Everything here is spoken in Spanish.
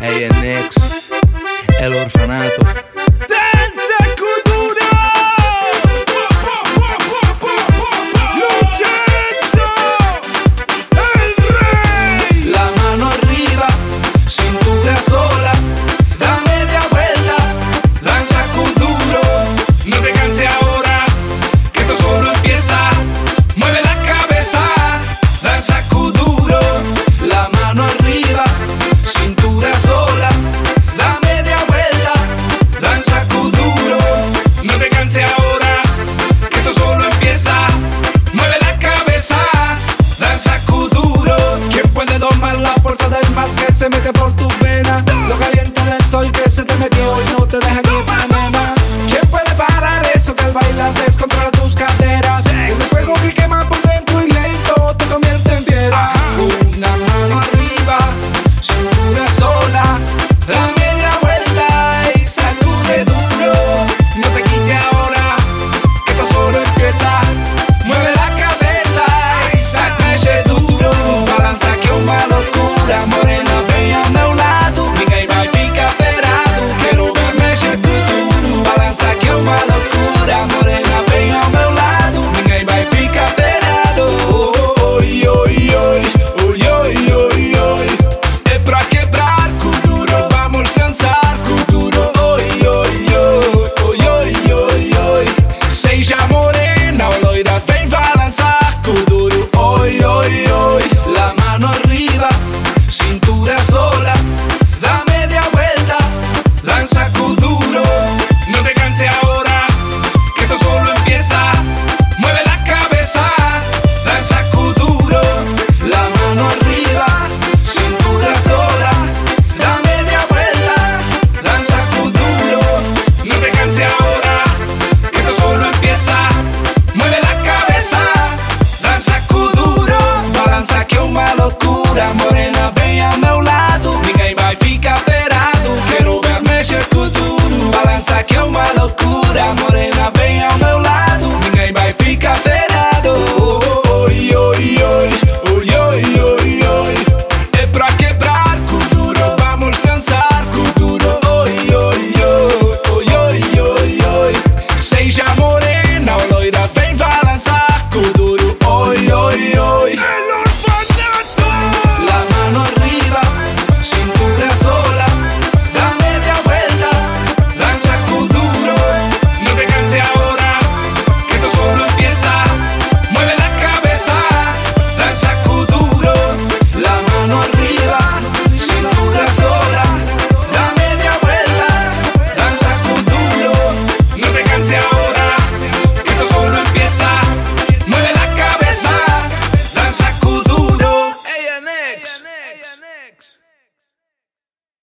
Hey, next. se mete por tus venas, lo caliente del sol que se te metió. y no